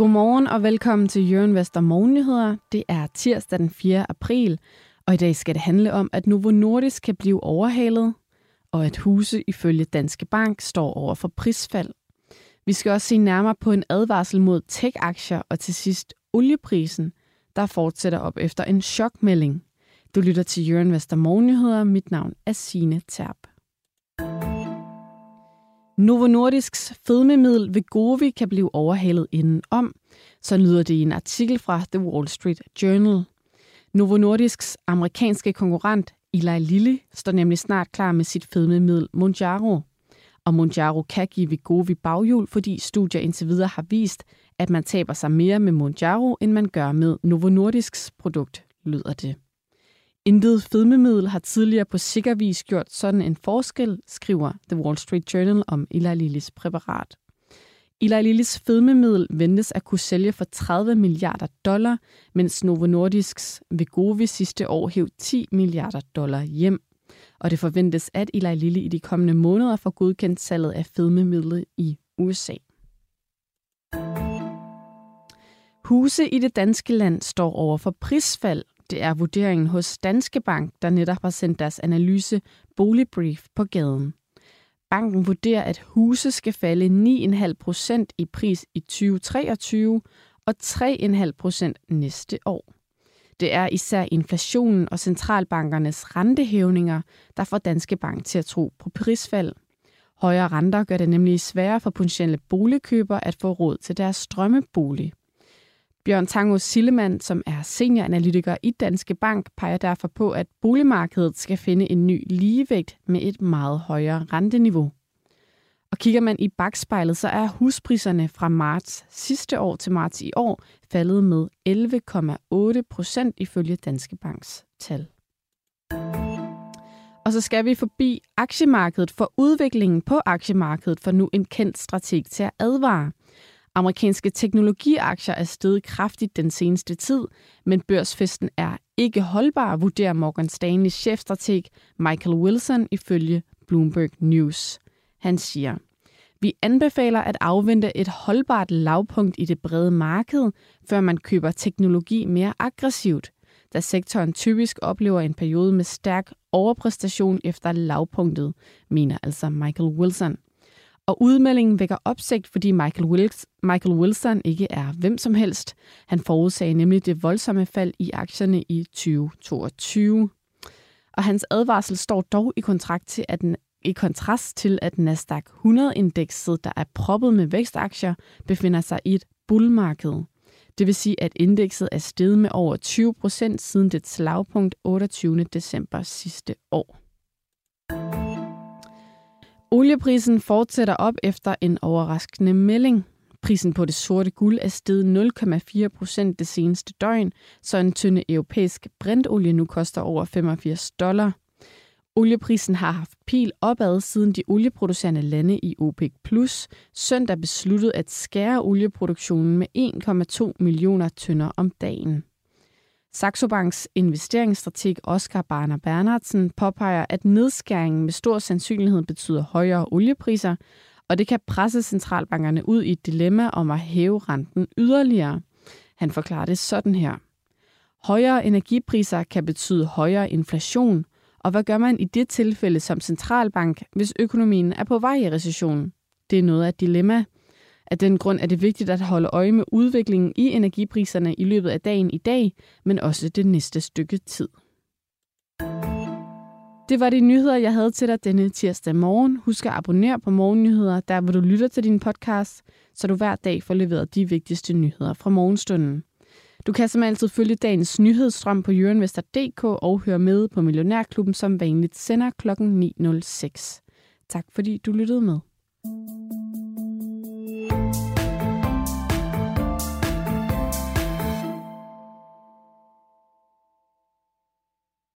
Godmorgen og velkommen til Jørgen Vester Morgennyheder. Det er tirsdag den 4. april, og i dag skal det handle om, at Novo Nordisk kan blive overhalet, og at huse ifølge Danske Bank står over for prisfald. Vi skal også se nærmere på en advarsel mod tech-aktier, og til sidst olieprisen, der fortsætter op efter en chokmelding. Du lytter til Jørgen Vester Morgennyheder. Mit navn er Sine Terp. Novo Nordisks fedmemiddel Vegovi kan blive overhalet indenom. Så lyder det i en artikel fra The Wall Street Journal. Novo Nordisks amerikanske konkurrent Eli Lilly står nemlig snart klar med sit fedmemiddel Monjaro. Og Monjaro kan give Vigovi baghjul, fordi studier indtil videre har vist, at man taber sig mere med Monjaro, end man gør med Novo Nordisks produkt, lyder det. Intet fedmemiddel har tidligere på sikker vis gjort sådan en forskel, skriver The Wall Street Journal om Eli Lillys præparat. Eli Lillys fedmemiddel ventes at kunne sælge for 30 milliarder dollar, mens Novo Nordisks Vegovi sidste år hæv 10 milliarder dollar hjem. Og det forventes, at Eli Lilly i de kommende måneder får godkendt salget af fedmemidlet i USA. Huse i det danske land står over for prisfald, det er vurderingen hos Danske Bank, der netop har sendt deres analyse Boligbrief på gaden. Banken vurderer, at huse skal falde 9,5 procent i pris i 2023 og 3,5 procent næste år. Det er især inflationen og centralbankernes rentehævninger, der får Danske Bank til at tro på prisfald. Højere renter gør det nemlig sværere for potentielle boligkøbere at få råd til deres strømmebolig. Bjørn Tango Sillemann, som er senioranalytiker i Danske Bank, peger derfor på, at boligmarkedet skal finde en ny ligevægt med et meget højere renteniveau. Og kigger man i bagspejlet, så er huspriserne fra marts sidste år til marts i år faldet med 11,8 procent ifølge Danske Banks tal. Og så skal vi forbi aktiemarkedet, for udviklingen på aktiemarkedet for nu en kendt strateg til at advare. Amerikanske teknologiaktier er steget kraftigt den seneste tid, men børsfesten er ikke holdbar, vurderer Morgan Stanleys chefstrateg Michael Wilson ifølge Bloomberg News. Han siger, vi anbefaler at afvente et holdbart lavpunkt i det brede marked, før man køber teknologi mere aggressivt, da sektoren typisk oplever en periode med stærk overpræstation efter lavpunktet, mener altså Michael Wilson. Og udmeldingen vækker opsigt, fordi Michael, Wilks, Michael Wilson ikke er hvem som helst. Han forudsagde nemlig det voldsomme fald i aktierne i 2022. Og hans advarsel står dog i kontrakt til, at den, i kontrast til, at Nasdaq 100-indekset, der er proppet med vækstaktier, befinder sig i et bullmarked. Det vil sige, at indekset er steget med over 20 procent siden dets lavpunkt 28. december sidste år. Olieprisen fortsætter op efter en overraskende melding. Prisen på det sorte guld er steget 0,4 procent det seneste døgn, så en tynde europæisk brintolie nu koster over 85 dollar. Olieprisen har haft pil opad, siden de olieproducerende lande i OPEC Plus søndag besluttede at skære olieproduktionen med 1,2 millioner tønder om dagen. Saxo Banks investeringsstrateg Oscar Barner Bernhardsen påpeger, at nedskæringen med stor sandsynlighed betyder højere oliepriser, og det kan presse centralbankerne ud i et dilemma om at hæve renten yderligere. Han forklarer det sådan her. Højere energipriser kan betyde højere inflation, og hvad gør man i det tilfælde som centralbank, hvis økonomien er på vej i recession? Det er noget af et dilemma, af den grund er det vigtigt at holde øje med udviklingen i energipriserne i løbet af dagen i dag, men også det næste stykke tid. Det var de nyheder, jeg havde til dig denne tirsdag morgen. Husk at abonnere på Morgennyheder, der hvor du lytter til din podcast, så du hver dag får leveret de vigtigste nyheder fra morgenstunden. Du kan som altid følge dagens nyhedsstrøm på jørenvester.dk og høre med på Millionærklubben, som vanligt sender kl. 9.06. Tak fordi du lyttede med.